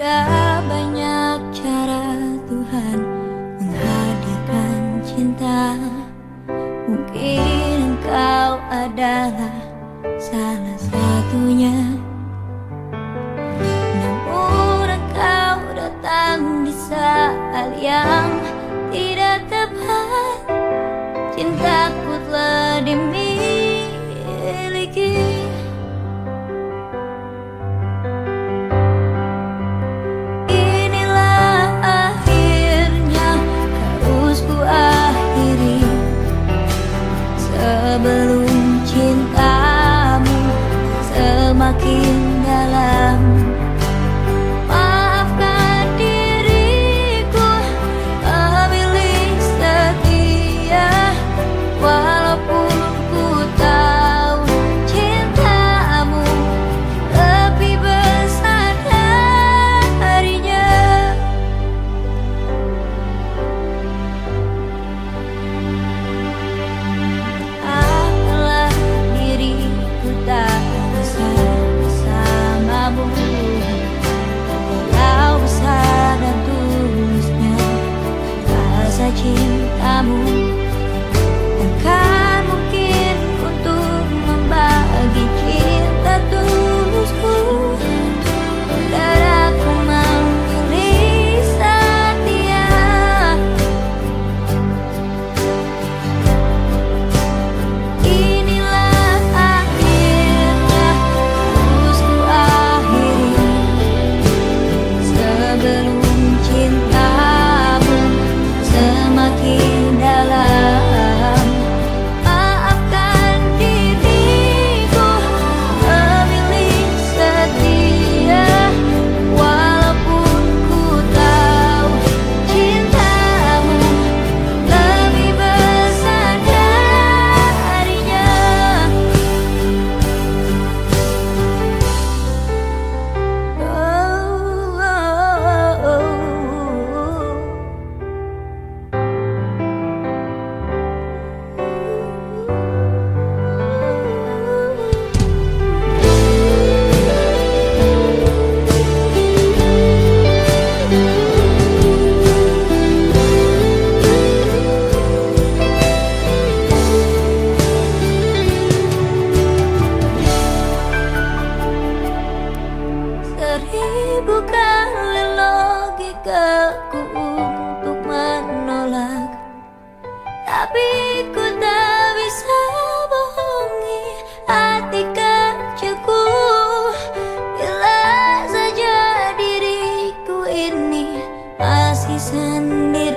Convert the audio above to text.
Ada banyak cara Tuhan menghadirkan cinta. Mungkin engkau adalah salah satunya. Namun engkau datang di saat yang tidak tepat. Cinta bukan logikaku untuk menolak. Tapi ku tak bisa bohongi hati kecilku. Bila saja diriku ini masih sendiri